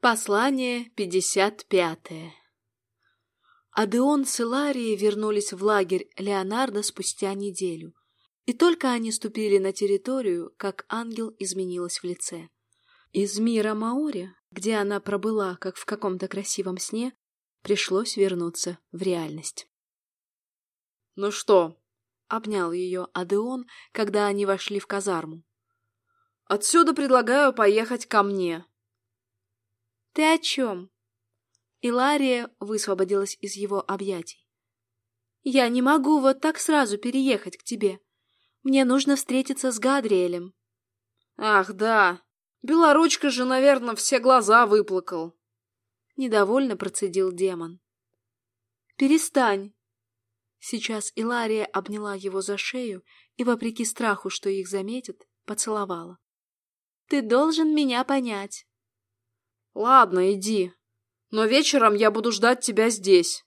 Послание 55 Адеон с Иларией вернулись в лагерь Леонардо спустя неделю. И только они ступили на территорию, как ангел изменилась в лице. Из мира Маори, где она пробыла, как в каком-то красивом сне, пришлось вернуться в реальность. «Ну что?» — обнял ее Адеон, когда они вошли в казарму. «Отсюда предлагаю поехать ко мне». «Ты о чем?» Илария высвободилась из его объятий. «Я не могу вот так сразу переехать к тебе. Мне нужно встретиться с Гадриэлем». «Ах, да. Белоручка же, наверное, все глаза выплакал». Недовольно процедил демон. «Перестань». Сейчас Илария обняла его за шею и, вопреки страху, что их заметят, поцеловала. «Ты должен меня понять. Ладно, иди. Но вечером я буду ждать тебя здесь.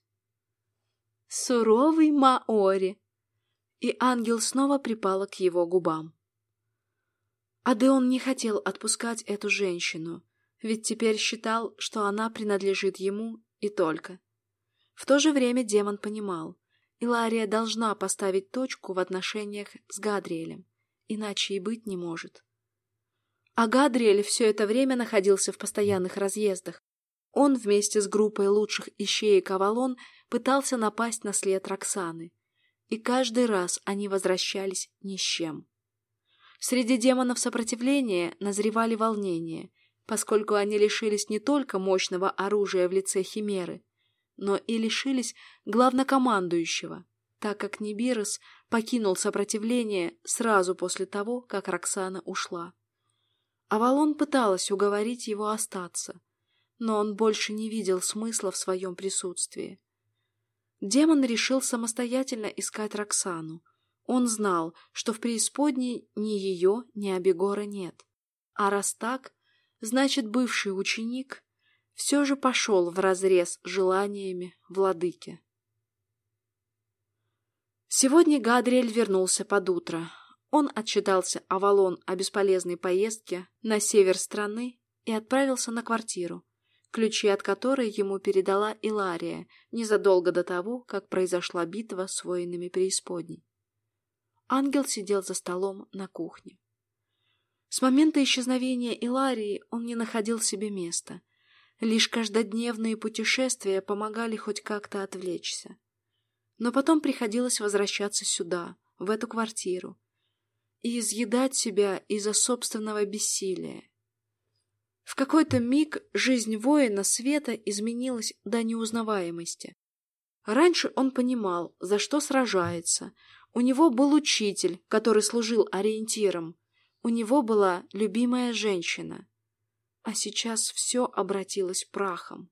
Суровый Маори. И ангел снова припала к его губам. Адеон не хотел отпускать эту женщину, ведь теперь считал, что она принадлежит ему и только. В то же время демон понимал, Илария должна поставить точку в отношениях с Гадриэлем, иначе и быть не может. А Гадриэль все это время находился в постоянных разъездах. Он вместе с группой лучших ищеек Авалон пытался напасть на след Роксаны. И каждый раз они возвращались ни с чем. Среди демонов сопротивления назревали волнения, поскольку они лишились не только мощного оружия в лице Химеры, но и лишились главнокомандующего, так как Нибирос покинул сопротивление сразу после того, как Роксана ушла. Авалон пыталась уговорить его остаться, но он больше не видел смысла в своем присутствии. Демон решил самостоятельно искать Роксану. Он знал, что в преисподней ни ее, ни Абегора нет. А раз так, значит, бывший ученик все же пошел вразрез желаниями владыки. Сегодня Гадриэль вернулся под утро, он отчитался Авалон о бесполезной поездке на север страны и отправился на квартиру, ключи от которой ему передала Илария незадолго до того, как произошла битва с воинами преисподней. Ангел сидел за столом на кухне. С момента исчезновения Иларии он не находил себе места. Лишь каждодневные путешествия помогали хоть как-то отвлечься. Но потом приходилось возвращаться сюда, в эту квартиру, и изъедать себя из-за собственного бессилия. В какой-то миг жизнь воина света изменилась до неузнаваемости. Раньше он понимал, за что сражается. У него был учитель, который служил ориентиром. У него была любимая женщина. А сейчас все обратилось прахом.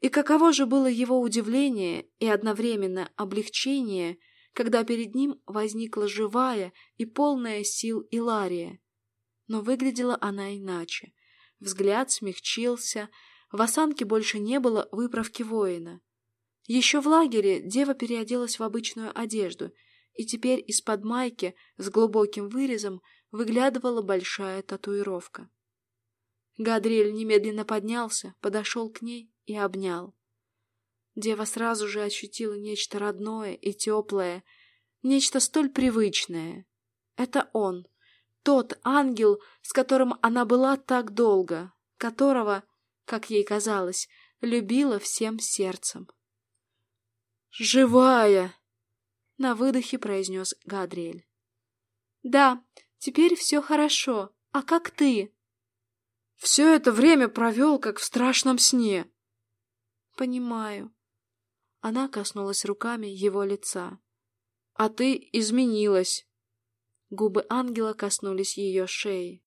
И каково же было его удивление и одновременно облегчение – когда перед ним возникла живая и полная сил Илария. Но выглядела она иначе. Взгляд смягчился, в осанке больше не было выправки воина. Еще в лагере дева переоделась в обычную одежду, и теперь из-под майки с глубоким вырезом выглядывала большая татуировка. Гадриэль немедленно поднялся, подошел к ней и обнял. Дева сразу же ощутила нечто родное и теплое, нечто столь привычное. Это он, тот ангел, с которым она была так долго, которого, как ей казалось, любила всем сердцем. «Живая!» — на выдохе произнес Гадриэль. «Да, теперь все хорошо. А как ты?» «Все это время провел, как в страшном сне». «Понимаю», она коснулась руками его лица. «А ты изменилась!» Губы ангела коснулись ее шеи.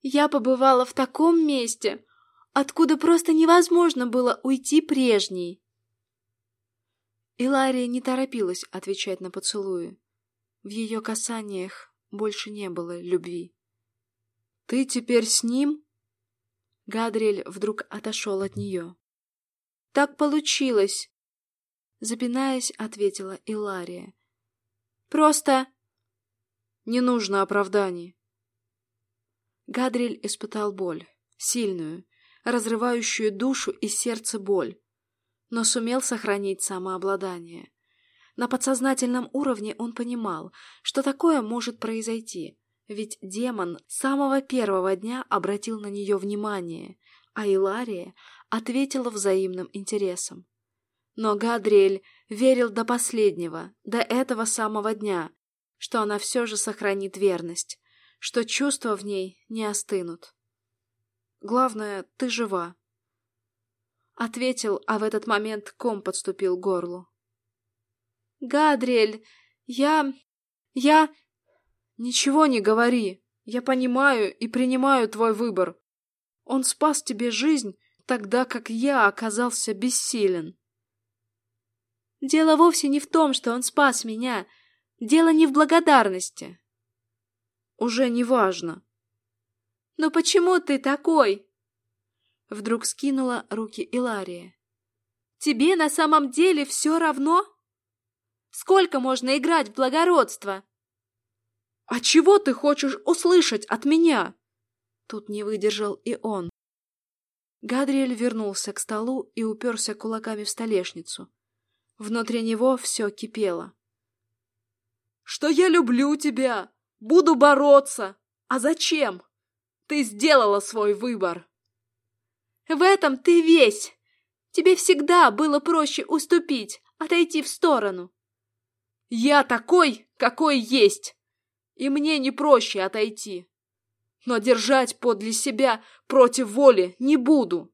«Я побывала в таком месте, откуда просто невозможно было уйти прежней!» Илария не торопилась отвечать на поцелуи. В ее касаниях больше не было любви. «Ты теперь с ним?» Гадриэль вдруг отошел от нее. «Так получилось. Запинаясь, ответила Илария. «Просто...» «Не нужно оправданий». Гадриль испытал боль, сильную, разрывающую душу и сердце боль, но сумел сохранить самообладание. На подсознательном уровне он понимал, что такое может произойти, ведь демон с самого первого дня обратил на нее внимание, а Илария ответила взаимным интересом. Но Гадриэль верил до последнего, до этого самого дня, что она все же сохранит верность, что чувства в ней не остынут. Главное, ты жива. Ответил, а в этот момент ком подступил к горлу. Гадриэль, я... я... Ничего не говори. Я понимаю и принимаю твой выбор. Он спас тебе жизнь, тогда как я оказался бессилен. Дело вовсе не в том, что он спас меня. Дело не в благодарности. Уже не важно. Но почему ты такой? Вдруг скинула руки Илария. Тебе на самом деле все равно? Сколько можно играть в благородство? А чего ты хочешь услышать от меня? Тут не выдержал и он. Гадриэль вернулся к столу и уперся кулаками в столешницу. Внутри него все кипело. «Что я люблю тебя! Буду бороться! А зачем? Ты сделала свой выбор!» «В этом ты весь! Тебе всегда было проще уступить, отойти в сторону!» «Я такой, какой есть! И мне не проще отойти!» но держать подле себя против воли не буду.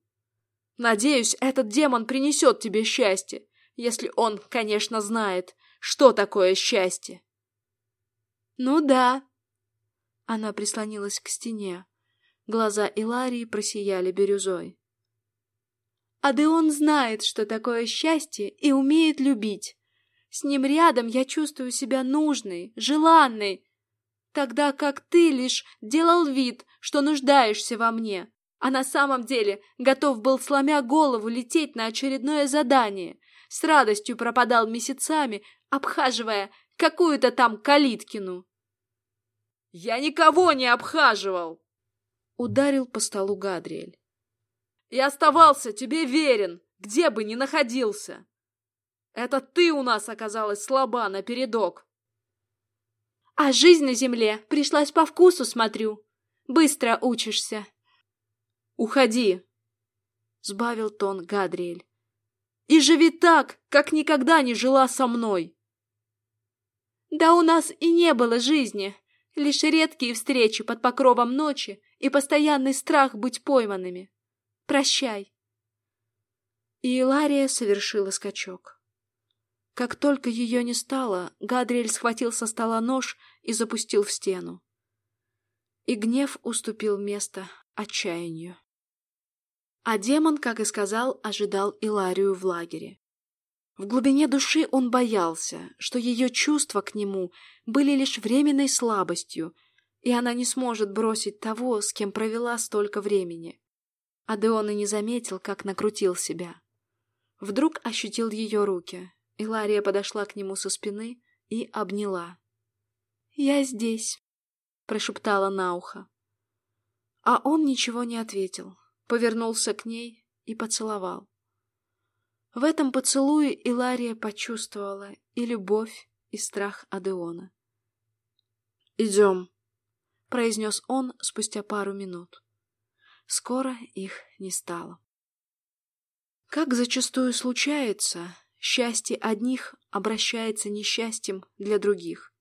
Надеюсь, этот демон принесет тебе счастье, если он, конечно, знает, что такое счастье. Ну да. Она прислонилась к стене. Глаза Иларии просияли бирюзой. А да он знает, что такое счастье, и умеет любить. С ним рядом я чувствую себя нужной, желанной, тогда как ты лишь делал вид, что нуждаешься во мне, а на самом деле готов был, сломя голову, лететь на очередное задание, с радостью пропадал месяцами, обхаживая какую-то там Калиткину. «Я никого не обхаживал!» — ударил по столу Гадриэль. «И оставался тебе верен, где бы ни находился. Это ты у нас оказалась слаба напередок. А жизнь на земле пришлась по вкусу, смотрю. Быстро учишься. Уходи, сбавил тон Гадриэль. И живи так, как никогда не жила со мной. Да у нас и не было жизни, лишь редкие встречи под покровом ночи и постоянный страх быть пойманными. Прощай. И Илария совершила скачок. Как только ее не стало, Гадриэль схватил со стола нож и запустил в стену. И гнев уступил место отчаянию. А демон, как и сказал, ожидал Иларию в лагере. В глубине души он боялся, что ее чувства к нему были лишь временной слабостью, и она не сможет бросить того, с кем провела столько времени. Адеон и не заметил, как накрутил себя. Вдруг ощутил ее руки, Илария подошла к нему со спины и обняла. «Я здесь», — прошептала на ухо. А он ничего не ответил, повернулся к ней и поцеловал. В этом поцелуе Илария почувствовала и любовь, и страх Адеона. «Идем», — произнес он спустя пару минут. Скоро их не стало. Как зачастую случается, счастье одних обращается несчастьем для других.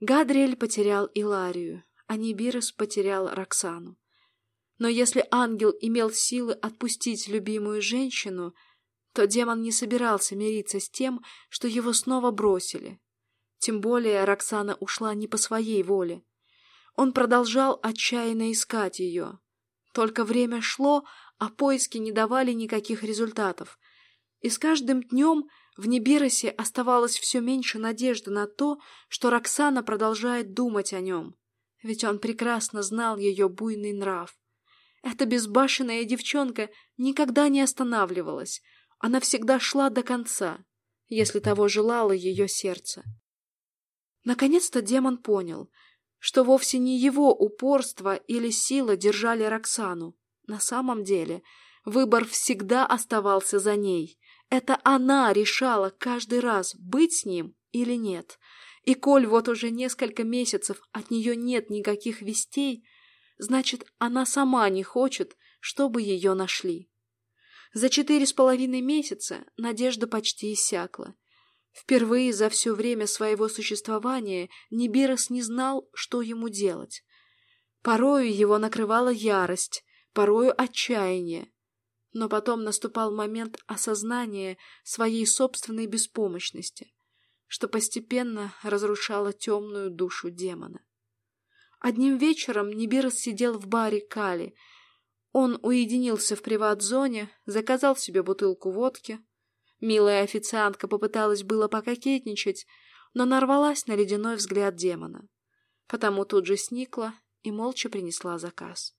Гадриэль потерял Иларию, а Нибирос потерял Роксану. Но если ангел имел силы отпустить любимую женщину, то демон не собирался мириться с тем, что его снова бросили. Тем более Роксана ушла не по своей воле. Он продолжал отчаянно искать ее. Только время шло, а поиски не давали никаких результатов, и с каждым днем в Небиросе оставалось все меньше надежды на то, что Роксана продолжает думать о нем. Ведь он прекрасно знал ее буйный нрав. Эта безбашенная девчонка никогда не останавливалась. Она всегда шла до конца, если того желало ее сердце. Наконец-то демон понял, что вовсе не его упорство или сила держали Роксану, на самом деле выбор всегда оставался за ней. Это она решала каждый раз, быть с ним или нет. И коль вот уже несколько месяцев от нее нет никаких вестей, значит, она сама не хочет, чтобы ее нашли. За четыре с половиной месяца надежда почти иссякла. Впервые за все время своего существования Нибирос не знал, что ему делать. Порою его накрывала ярость, порою отчаяние. Но потом наступал момент осознания своей собственной беспомощности, что постепенно разрушало темную душу демона. Одним вечером Нибирос сидел в баре Кали. Он уединился в приват-зоне, заказал себе бутылку водки — Милая официантка попыталась было пококетничать, но нарвалась на ледяной взгляд демона. Потому тут же сникла и молча принесла заказ.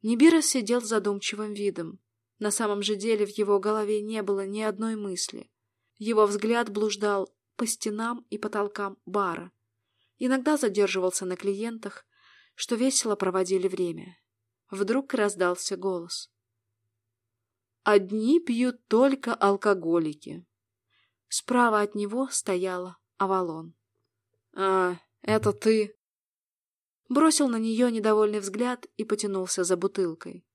Нибирос сидел с задумчивым видом. На самом же деле в его голове не было ни одной мысли. Его взгляд блуждал по стенам и потолкам бара. Иногда задерживался на клиентах, что весело проводили время. Вдруг раздался голос. Одни пьют только алкоголики. Справа от него стояла Авалон. «А, это ты?» Бросил на нее недовольный взгляд и потянулся за бутылкой.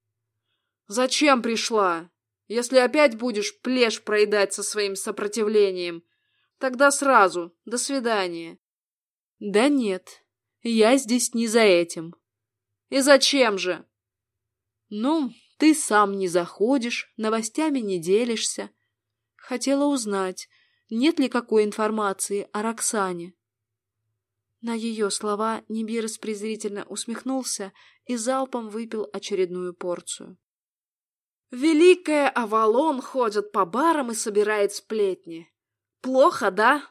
«Зачем пришла? Если опять будешь плешь проедать со своим сопротивлением, тогда сразу, до свидания». «Да нет, я здесь не за этим». «И зачем же?» «Ну, ты сам не заходишь, новостями не делишься. Хотела узнать, нет ли какой информации о Роксане. На ее слова Нибирос презрительно усмехнулся и залпом выпил очередную порцию. «Великая Авалон ходит по барам и собирает сплетни. Плохо, да?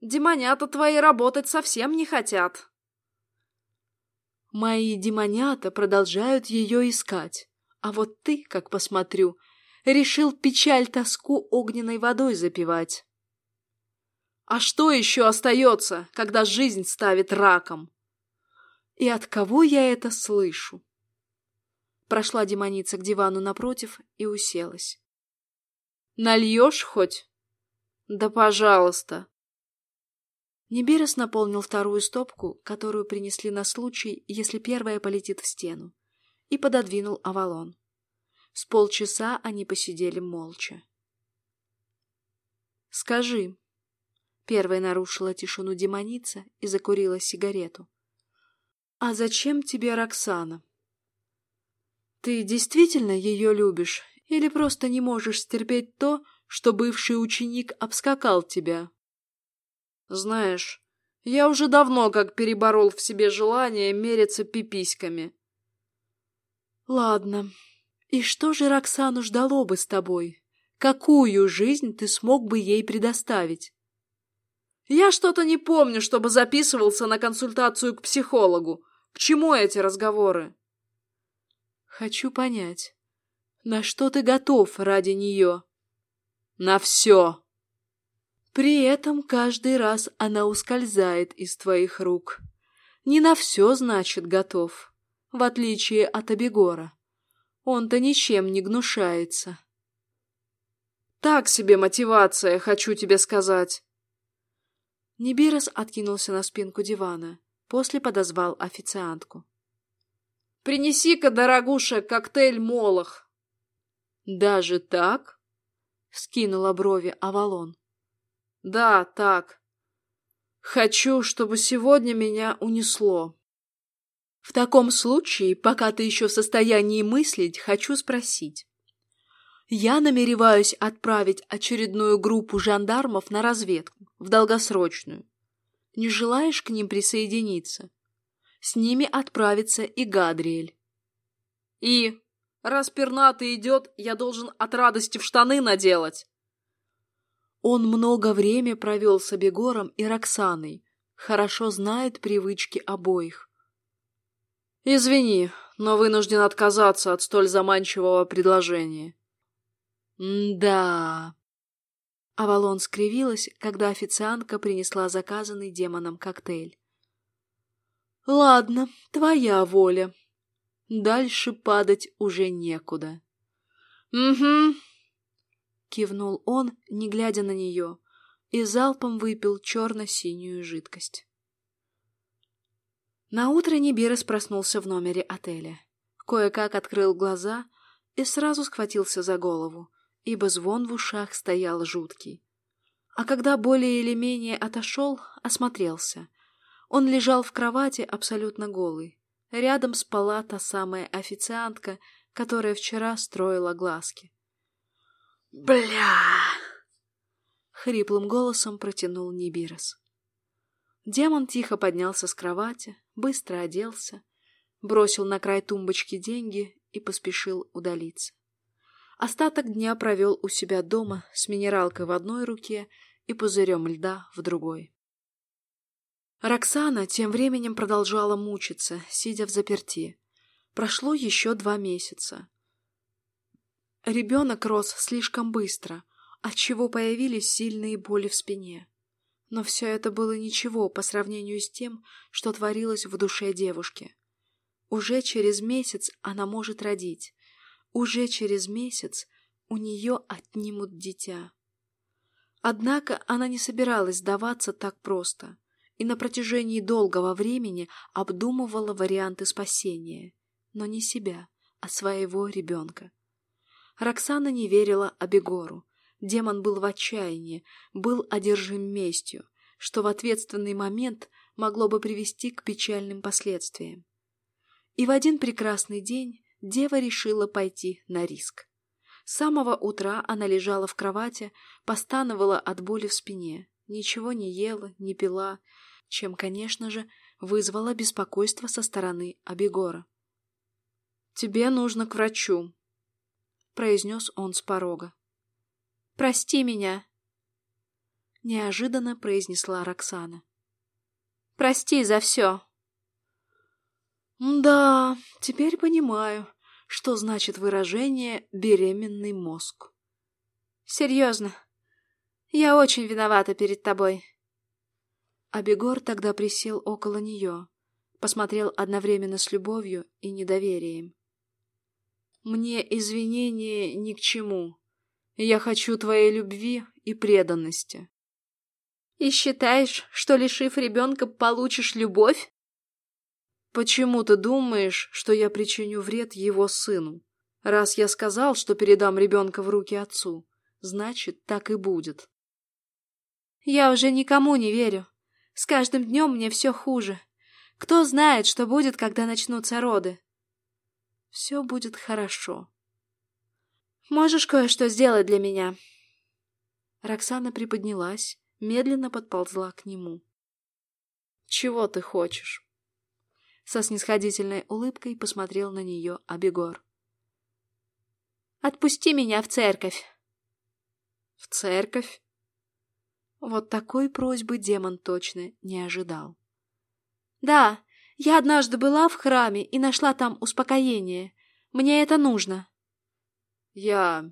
Демонята твои работать совсем не хотят». «Мои демонята продолжают ее искать. А вот ты, как посмотрю, решил печаль-тоску огненной водой запивать. А что еще остается, когда жизнь ставит раком? И от кого я это слышу? Прошла демоница к дивану напротив и уселась. Нальешь хоть? Да пожалуйста. Неберес наполнил вторую стопку, которую принесли на случай, если первая полетит в стену и пододвинул Авалон. С полчаса они посидели молча. «Скажи», — первая нарушила тишину демоница и закурила сигарету, «а зачем тебе Роксана? Ты действительно ее любишь или просто не можешь стерпеть то, что бывший ученик обскакал тебя?» «Знаешь, я уже давно как переборол в себе желание мериться пиписьками», Ладно. И что же Роксану ждало бы с тобой? Какую жизнь ты смог бы ей предоставить? Я что-то не помню, чтобы записывался на консультацию к психологу. К чему эти разговоры? Хочу понять, на что ты готов ради нее? На все. При этом каждый раз она ускользает из твоих рук. Не на все, значит, готов в отличие от Абегора. Он-то ничем не гнушается. Так себе мотивация, хочу тебе сказать. Нибирос откинулся на спинку дивана, после подозвал официантку. «Принеси-ка, дорогуша, коктейль Молох!» «Даже так?» — скинула брови Авалон. «Да, так. Хочу, чтобы сегодня меня унесло». В таком случае, пока ты еще в состоянии мыслить, хочу спросить. Я намереваюсь отправить очередную группу жандармов на разведку, в долгосрочную. Не желаешь к ним присоединиться? С ними отправится и Гадриэль. И, раз пернатый идет, я должен от радости в штаны наделать. Он много времени провел с Абегором и Роксаной, хорошо знает привычки обоих. Извини, но вынужден отказаться от столь заманчивого предложения. да. Авалон скривилась, когда официантка принесла заказанный демоном коктейль. Ладно, твоя воля. Дальше падать уже некуда. «Угу», — кивнул он, не глядя на нее, и залпом выпил черно-синюю жидкость. Наутро Нибирос проснулся в номере отеля. Кое-как открыл глаза и сразу схватился за голову, ибо звон в ушах стоял жуткий. А когда более или менее отошел, осмотрелся. Он лежал в кровати абсолютно голый. Рядом спала та самая официантка, которая вчера строила глазки. «Бля!» — хриплым голосом протянул Нибирос. Демон тихо поднялся с кровати, быстро оделся, бросил на край тумбочки деньги и поспешил удалиться. Остаток дня провел у себя дома с минералкой в одной руке и пузырем льда в другой. Роксана тем временем продолжала мучиться, сидя в заперти. Прошло еще два месяца. Ребенок рос слишком быстро, отчего появились сильные боли в спине. Но все это было ничего по сравнению с тем, что творилось в душе девушки. Уже через месяц она может родить. Уже через месяц у нее отнимут дитя. Однако она не собиралась сдаваться так просто и на протяжении долгого времени обдумывала варианты спасения, но не себя, а своего ребенка. Роксана не верила Абегору, Демон был в отчаянии, был одержим местью, что в ответственный момент могло бы привести к печальным последствиям. И в один прекрасный день дева решила пойти на риск. С самого утра она лежала в кровати, постановала от боли в спине, ничего не ела, не пила, чем, конечно же, вызвало беспокойство со стороны Абегора. «Тебе нужно к врачу», — произнес он с порога. Прости меня!» Неожиданно произнесла Роксана. «Прости за все!» «Да, теперь понимаю, что значит выражение «беременный мозг». «Серьезно, я очень виновата перед тобой». Абегор тогда присел около нее, посмотрел одновременно с любовью и недоверием. «Мне извинения ни к чему», я хочу твоей любви и преданности. И считаешь, что, лишив ребенка, получишь любовь? Почему ты думаешь, что я причиню вред его сыну? Раз я сказал, что передам ребенка в руки отцу, значит, так и будет. Я уже никому не верю. С каждым днем мне все хуже. Кто знает, что будет, когда начнутся роды? Все будет хорошо. Можешь кое-что сделать для меня?» Роксана приподнялась, медленно подползла к нему. «Чего ты хочешь?» Со снисходительной улыбкой посмотрел на нее Абегор. «Отпусти меня в церковь!» «В церковь?» Вот такой просьбы демон точно не ожидал. «Да, я однажды была в храме и нашла там успокоение. Мне это нужно». Я...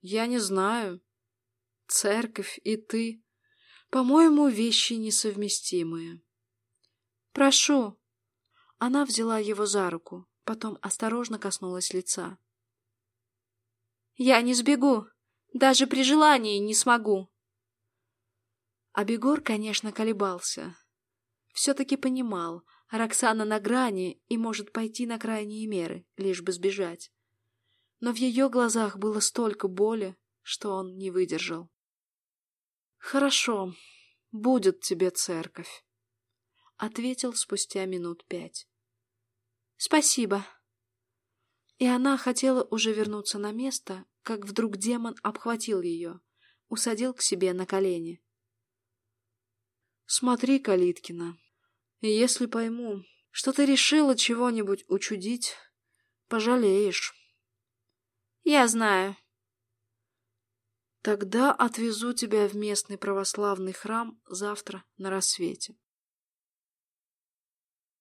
я не знаю. Церковь и ты... По-моему, вещи несовместимые. Прошу. Она взяла его за руку, потом осторожно коснулась лица. Я не сбегу. Даже при желании не смогу. Абегор, конечно, колебался. Все-таки понимал, Роксана на грани и может пойти на крайние меры, лишь бы сбежать но в ее глазах было столько боли, что он не выдержал. «Хорошо, будет тебе церковь», — ответил спустя минут пять. «Спасибо». И она хотела уже вернуться на место, как вдруг демон обхватил ее, усадил к себе на колени. «Смотри, Калиткина, если пойму, что ты решила чего-нибудь учудить, пожалеешь». Я знаю. Тогда отвезу тебя в местный православный храм завтра на рассвете.